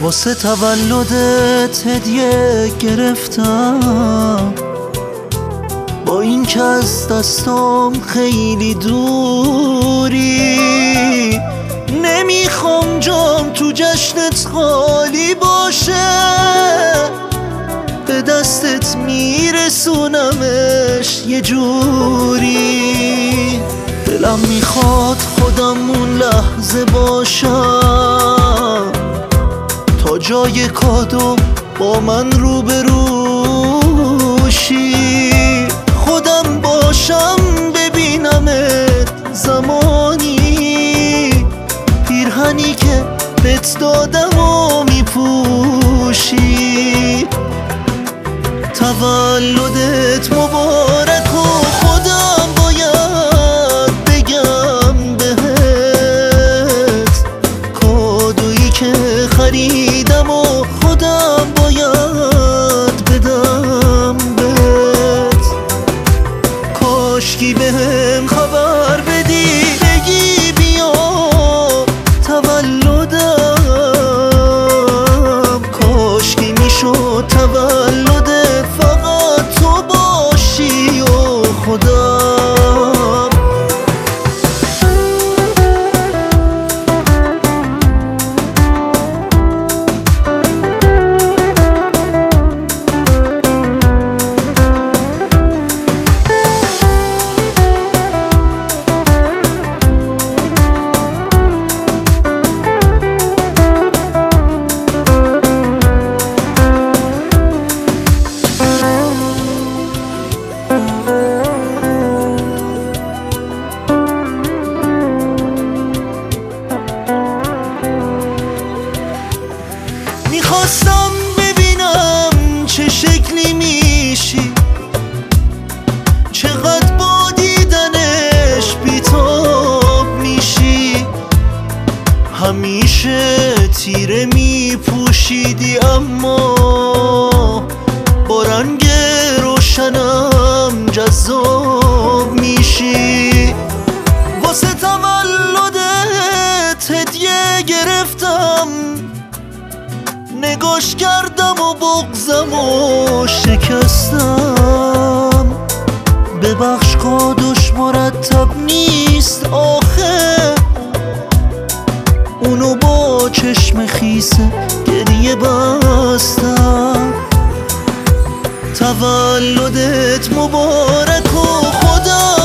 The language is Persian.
واسه تولدت هدیه گرفتم. با این که از دستم خیلی دوری نمی‌خوام جام تو جشنت خالی باشه. به دستت میرسونمش یه جوری. دلم می‌خواد خودم اون لحظه باشم. جای کادو با من روبروشی خودم باشم ببینمت زمانی. پیرهنی که بت دادم و میپوشی. تولدت مبارک. کاشکی بهم همیشه تیره میپوشیدی اما با رنگ روشنم جذاب میشی. واسه تولدت هدیه گرفتم نگاش کردم و بغزم و شکستم. ببخش کادوش مرتب نیست آخه. چشم خیسه گریه بستم تولدت مبارک و خودم